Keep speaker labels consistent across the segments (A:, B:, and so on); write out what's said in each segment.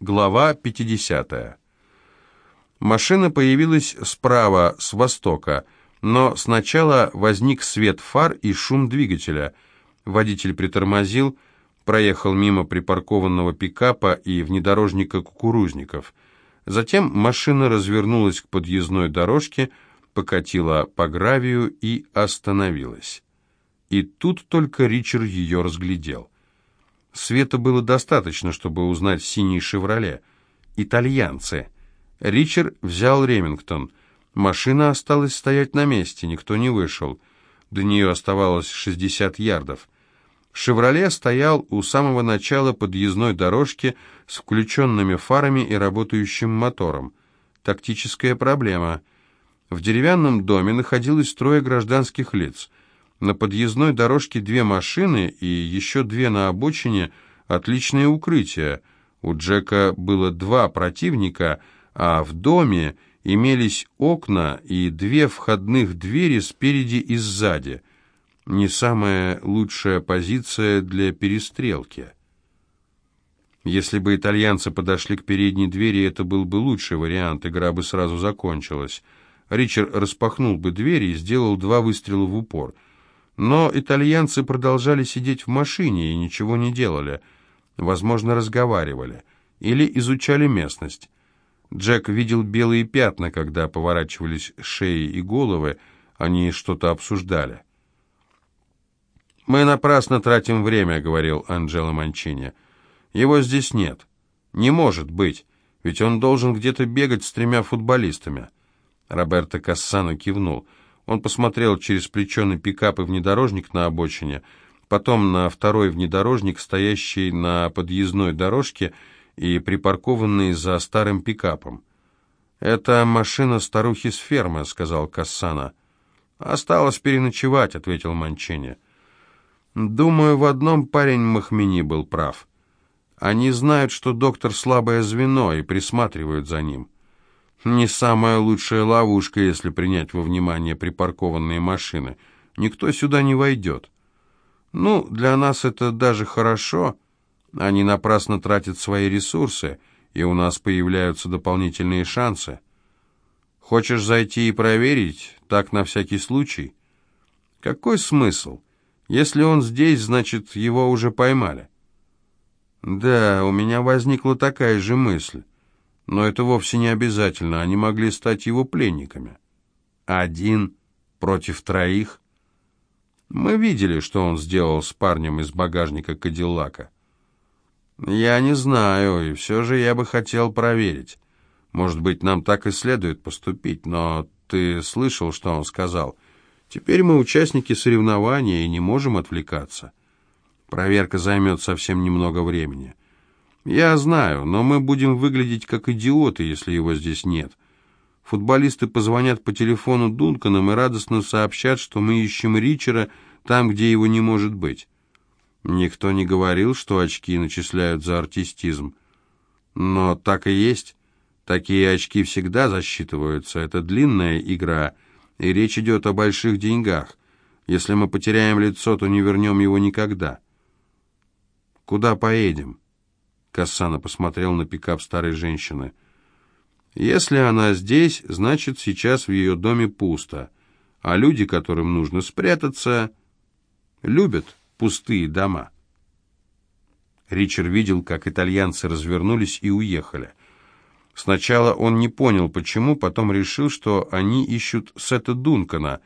A: Глава 50. Машина появилась справа, с востока, но сначала возник свет фар и шум двигателя. Водитель притормозил, проехал мимо припаркованного пикапа и внедорожника кукурузников. Затем машина развернулась к подъездной дорожке, покатила по гравию и остановилась. И тут только Ричард ее разглядел. Света было достаточно, чтобы узнать синий «Шевроле». Итальянцы. Ричард взял Ремингтон. Машина осталась стоять на месте, никто не вышел. До нее оставалось 60 ярдов. «Шевроле» стоял у самого начала подъездной дорожки с включенными фарами и работающим мотором. Тактическая проблема. В деревянном доме находилось трое гражданских лиц. На подъездной дорожке две машины и еще две на обочине – отличное укрытие. У Джека было два противника, а в доме имелись окна и две входных двери спереди и сзади. Не самая лучшая позиция для перестрелки. Если бы итальянцы подошли к передней двери, это был бы лучший вариант, игра бы сразу закончилась. Ричард распахнул бы дверь и сделал два выстрела в упор – но итальянцы продолжали сидеть в машине и ничего не делали. Возможно, разговаривали. Или изучали местность. Джек видел белые пятна, когда поворачивались шеи и головы, они что-то обсуждали. «Мы напрасно тратим время», — говорил Анджело Манчини. «Его здесь нет. Не может быть, ведь он должен где-то бегать с тремя футболистами». Роберто Кассано кивнул. Он посмотрел через плечо на пикап и внедорожник на обочине, потом на второй внедорожник, стоящий на подъездной дорожке и припаркованный за старым пикапом. «Это машина старухи с фермы», — сказал Кассана. «Осталось переночевать», — ответил Манчини. «Думаю, в одном парень Махмени был прав. Они знают, что доктор слабое звено и присматривают за ним». Не самая лучшая ловушка, если принять во внимание припаркованные машины. Никто сюда не войдет. Ну, для нас это даже хорошо. Они напрасно тратят свои ресурсы, и у нас появляются дополнительные шансы. Хочешь зайти и проверить? Так на всякий случай. Какой смысл? Если он здесь, значит, его уже поймали. Да, у меня возникла такая же мысль. Но это вовсе не обязательно, они могли стать его пленниками. Один против троих. Мы видели, что он сделал с парнем из багажника Кадиллака. Я не знаю, и все же я бы хотел проверить. Может быть, нам так и следует поступить, но ты слышал, что он сказал? Теперь мы участники соревнования и не можем отвлекаться. Проверка займет совсем немного времени. «Я знаю, но мы будем выглядеть как идиоты, если его здесь нет. Футболисты позвонят по телефону Дунканам и радостно сообщат, что мы ищем Ричера там, где его не может быть». Никто не говорил, что очки начисляют за артистизм. Но так и есть. Такие очки всегда засчитываются. Это длинная игра, и речь идет о больших деньгах. Если мы потеряем лицо, то не вернем его никогда. Куда поедем?» Кассана посмотрел на пикап старой женщины. «Если она здесь, значит, сейчас в ее доме пусто, а люди, которым нужно спрятаться, любят пустые дома». Ричард видел, как итальянцы развернулись и уехали. Сначала он не понял, почему, потом решил, что они ищут Сета Дункана.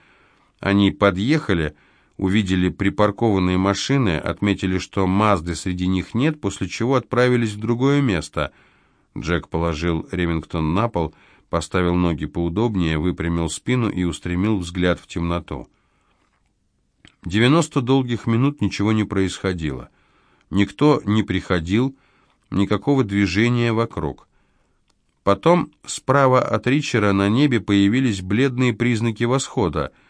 A: Они подъехали увидели припаркованные машины, отметили, что Мазды среди них нет, после чего отправились в другое место. Джек положил Ремингтон на пол, поставил ноги поудобнее, выпрямил спину и устремил взгляд в темноту. Девяносто долгих минут ничего не происходило. Никто не приходил, никакого движения вокруг. Потом справа от Ричера на небе появились бледные признаки восхода —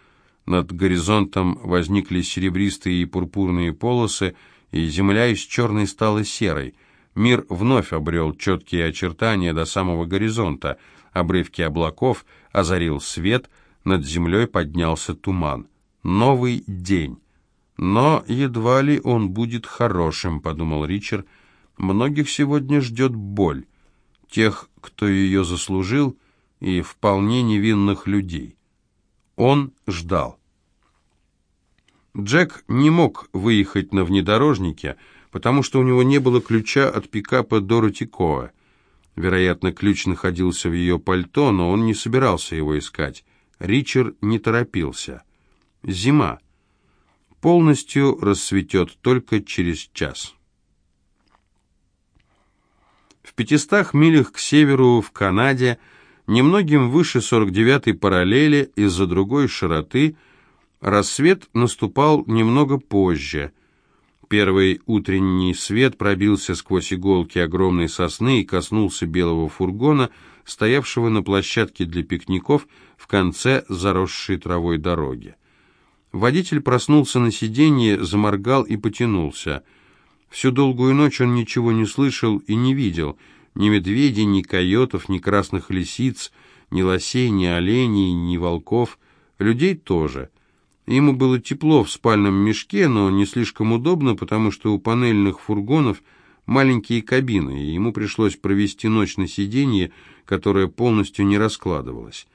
A: над горизонтом возникли серебристые и пурпурные полосы, и земля из черной стала серой. Мир вновь обрел четкие очертания до самого горизонта. Обрывки облаков озарил свет, над землей поднялся туман. Новый день. Но едва ли он будет хорошим, подумал Ричард. Многих сегодня ждет боль. тех, кто ее заслужил, и вполне невинных людей. Он ждал. Джек не мог выехать на внедорожнике, потому что у него не было ключа от пикапа Дороти Коа. Вероятно, ключ находился в ее пальто, но он не собирался его искать. Ричард не торопился. Зима. Полностью рассветет только через час. В пятистах милях к северу в Канаде, немногим выше 49-й параллели из-за другой широты, рассвет наступал немного позже. Первый утренний свет пробился сквозь иголки огромной сосны и коснулся белого фургона, стоявшего на площадке для пикников в конце заросшей травой дороги. Водитель проснулся на сиденье, заморгал и потянулся. Всю долгую ночь он ничего не слышал и не видел. Ни медведей, ни койотов, ни красных лисиц, ни лосей, ни оленей, ни волков. Людей тоже. Ему было тепло в спальном мешке, но не слишком удобно, потому что у панельных фургонов маленькие кабины, и ему пришлось провести ночь на сиденье, которое полностью не раскладывалось.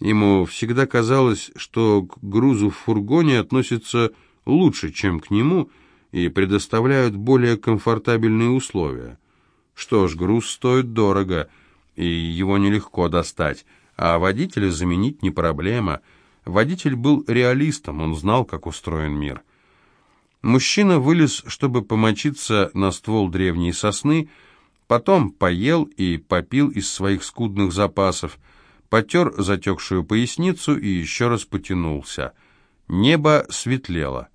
A: Ему всегда казалось, что к грузу в фургоне относятся лучше, чем к нему, и предоставляют более комфортабельные условия. Что ж, груз стоит дорого, и его нелегко достать, а водителя заменить не проблема. Водитель был реалистом, он знал, как устроен мир. Мужчина вылез, чтобы помочиться на ствол древней сосны, потом поел и попил из своих скудных запасов – потер затекшую поясницу и еще раз потянулся. Небо светлело.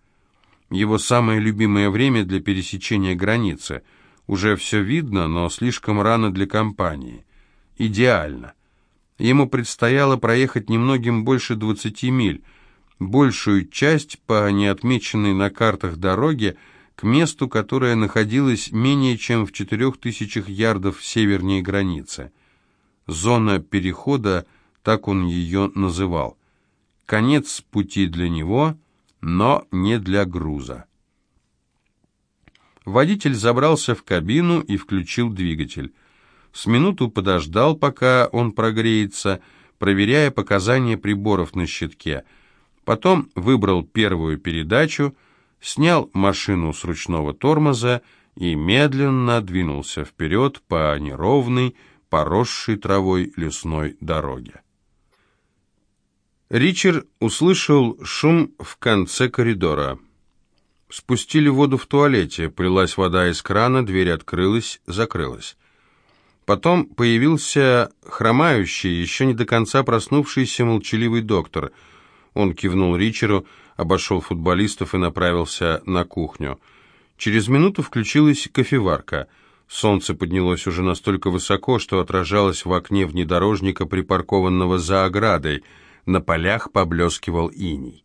A: Его самое любимое время для пересечения границы. Уже все видно, но слишком рано для компании. Идеально. Ему предстояло проехать немногим больше 20 миль, большую часть по неотмеченной на картах дороге к месту, которое находилось менее чем в четырех тысячах ярдов севернее границы. Зона перехода, так он ее называл. Конец пути для него, но не для груза. Водитель забрался в кабину и включил двигатель. С минуту подождал, пока он прогреется, проверяя показания приборов на щитке. Потом выбрал первую передачу, снял машину с ручного тормоза и медленно двинулся вперед по неровной, поросшей травой лесной дороге. Ричард услышал шум в конце коридора. Спустили воду в туалете, полилась вода из крана, дверь открылась, закрылась. Потом появился хромающий, еще не до конца проснувшийся молчаливый доктор. Он кивнул Ричеру, обошел футболистов и направился на кухню. Через минуту включилась кофеварка — Солнце поднялось уже настолько высоко, что отражалось в окне внедорожника, припаркованного за оградой. На полях поблескивал иней.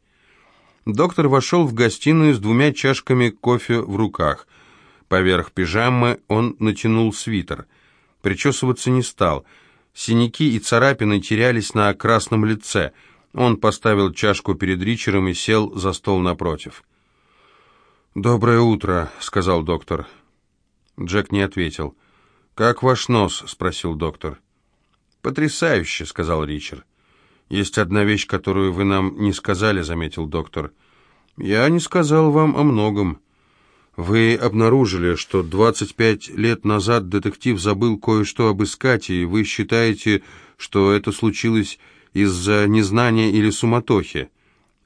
A: Доктор вошел в гостиную с двумя чашками кофе в руках. Поверх пижамы он натянул свитер. Причесываться не стал. Синяки и царапины терялись на красном лице. Он поставил чашку перед Ричером и сел за стол напротив. «Доброе утро», — сказал доктор. Джек не ответил. «Как ваш нос?» — спросил доктор. «Потрясающе», — сказал Ричард. «Есть одна вещь, которую вы нам не сказали», — заметил доктор. «Я не сказал вам о многом. Вы обнаружили, что 25 лет назад детектив забыл кое-что обыскать, и вы считаете, что это случилось из-за незнания или суматохи?»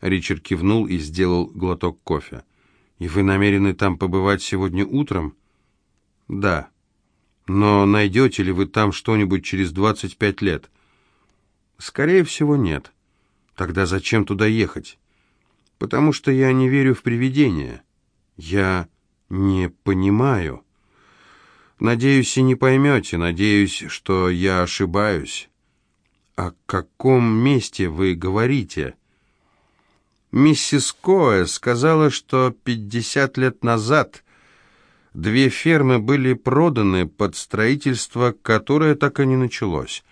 A: Ричард кивнул и сделал глоток кофе. «И вы намерены там побывать сегодня утром?» Да. Но найдете ли вы там что-нибудь через 25 лет? Скорее всего, нет. Тогда зачем туда ехать? Потому что я не верю в привидения. Я не понимаю. Надеюсь, и не поймете. Надеюсь, что я ошибаюсь. О каком месте вы говорите? Миссис Коэ сказала, что 50 лет назад Две фермы были проданы под строительство, которое так и не началось.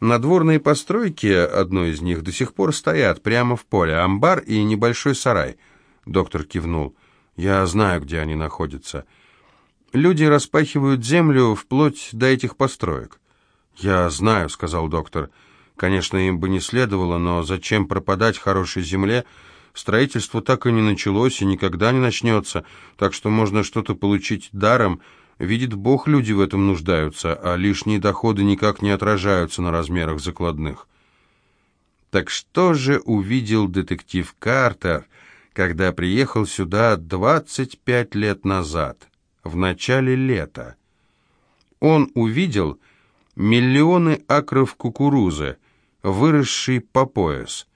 A: Надворные постройки одной из них до сих пор стоят прямо в поле, амбар и небольшой сарай. Доктор кивнул. Я знаю, где они находятся. Люди распахивают землю вплоть до этих построек. «Я знаю», — сказал доктор. «Конечно, им бы не следовало, но зачем пропадать хорошей земле? Строительство так и не началось и никогда не начнется, так что можно что-то получить даром. Видит Бог, люди в этом нуждаются, а лишние доходы никак не отражаются на размерах закладных». Так что же увидел детектив Картер, когда приехал сюда 25 лет назад, в начале лета? Он увидел миллионы акров кукурузы, выросшие по пояс,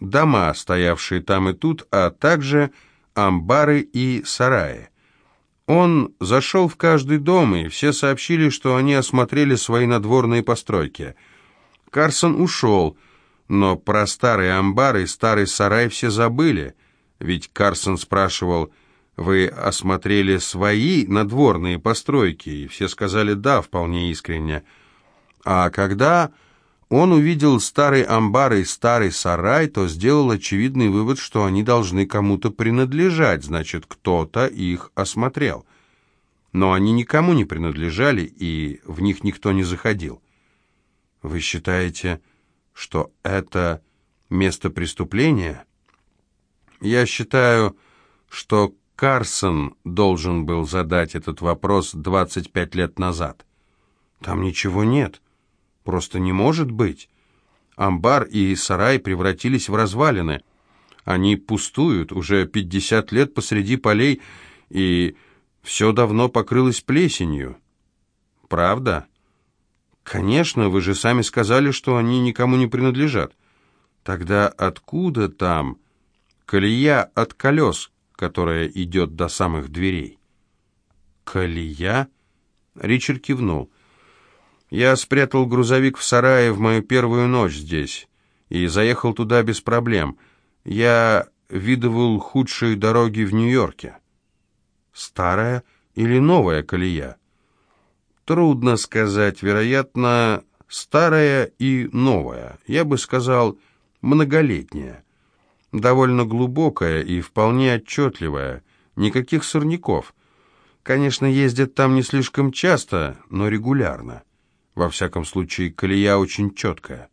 A: дома, стоявшие там и тут, а также амбары и сараи. Он зашел в каждый дом, и все сообщили, что они осмотрели свои надворные постройки. Карсон ушел, но про старые амбары и старый сарай все забыли, ведь Карсон спрашивал, «Вы осмотрели свои надворные постройки?» И все сказали «да» вполне искренне. А когда он увидел старый амбар и старый сарай, то сделал очевидный вывод, что они должны кому-то принадлежать, значит, кто-то их осмотрел. Но они никому не принадлежали, и в них никто не заходил. Вы считаете что это место преступления? Я считаю, что Карсон должен был задать этот вопрос 25 лет назад. Там ничего нет. Просто не может быть. Амбар и сарай превратились в развалины. Они пустуют уже 50 лет посреди полей, и все давно покрылось плесенью. Правда? «Конечно, вы же сами сказали, что они никому не принадлежат». «Тогда откуда там колея от колес, которая идет до самых дверей?» «Колея?» Ричард кивнул. «Я спрятал грузовик в сарае в мою первую ночь здесь и заехал туда без проблем. Я видывал худшие дороги в Нью-Йорке». «Старая или новая колея?» Трудно сказать, вероятно, старая и новая. Я бы сказал, многолетняя. Довольно глубокая и вполне отчетливая. Никаких сорняков. Конечно, ездят там не слишком часто, но регулярно. Во всяком случае, колея очень четкая.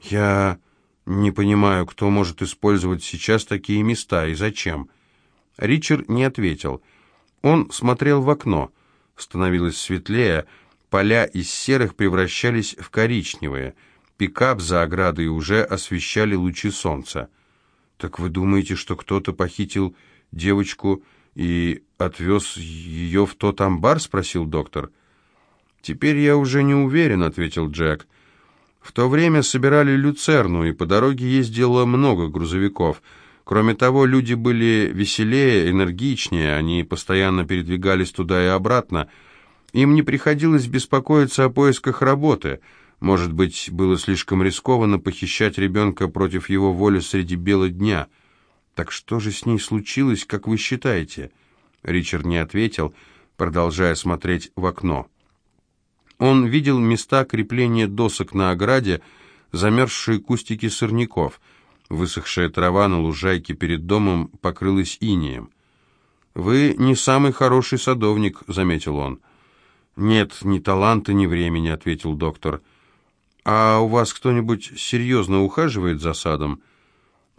A: Я не понимаю, кто может использовать сейчас такие места и зачем. Ричард не ответил. Он смотрел в окно. Становилось светлее, поля из серых превращались в коричневые. Пикап за оградой уже освещали лучи солнца. «Так вы думаете, что кто-то похитил девочку и отвез ее в тот амбар?» — спросил доктор. «Теперь я уже не уверен», — ответил Джек. «В то время собирали люцерну, и по дороге ездило много грузовиков». Кроме того, люди были веселее, энергичнее, они постоянно передвигались туда и обратно. Им не приходилось беспокоиться о поисках работы. Может быть, было слишком рискованно похищать ребенка против его воли среди бела дня. Так что же с ней случилось, как вы считаете? Ричард не ответил, продолжая смотреть в окно. Он видел места крепления досок на ограде, замерзшие кустики сорняков — Высохшая трава на лужайке перед домом покрылась инеем. «Вы не самый хороший садовник», — заметил он. «Нет, ни таланта, ни времени», — ответил доктор. «А у вас кто-нибудь серьезно ухаживает за садом?»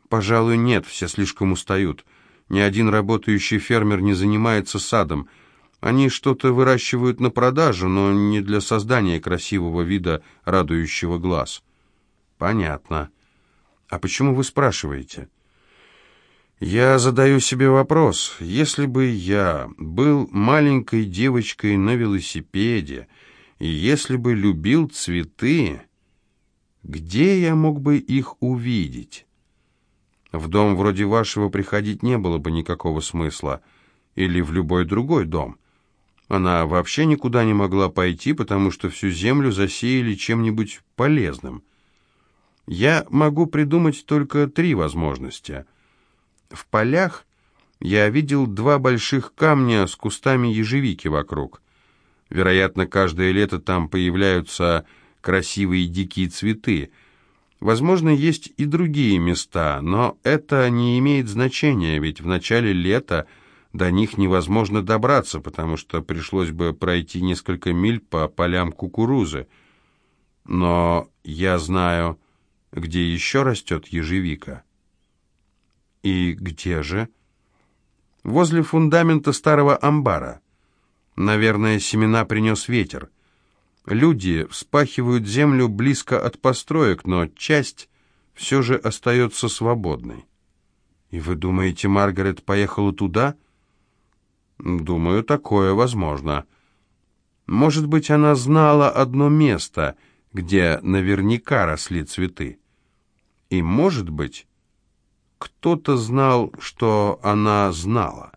A: «Пожалуй, нет, все слишком устают. Ни один работающий фермер не занимается садом. Они что-то выращивают на продажу, но не для создания красивого вида, радующего глаз». «Понятно». «А почему вы спрашиваете?» «Я задаю себе вопрос. Если бы я был маленькой девочкой на велосипеде, и если бы любил цветы, где я мог бы их увидеть? В дом вроде вашего приходить не было бы никакого смысла, или в любой другой дом». Она вообще никуда не могла пойти, потому что всю землю засеяли чем-нибудь полезным. Я могу придумать только три возможности. В полях я видел два больших камня с кустами ежевики вокруг. Вероятно, каждое лето там появляются красивые дикие цветы. Возможно, есть и другие места, но это не имеет значения, ведь в начале лета до них невозможно добраться, потому что пришлось бы пройти несколько миль по полям кукурузы. Но я знаю, где еще растет ежевика. И где же? Возле фундамента старого амбара. Наверное, семена принес ветер. Люди вспахивают землю близко от построек, но часть все же остается свободной. И вы думаете, Маргарет поехала туда? Думаю, такое возможно. Может быть, она знала одно место, где наверняка росли цветы. И, может быть, кто-то знал, что она знала.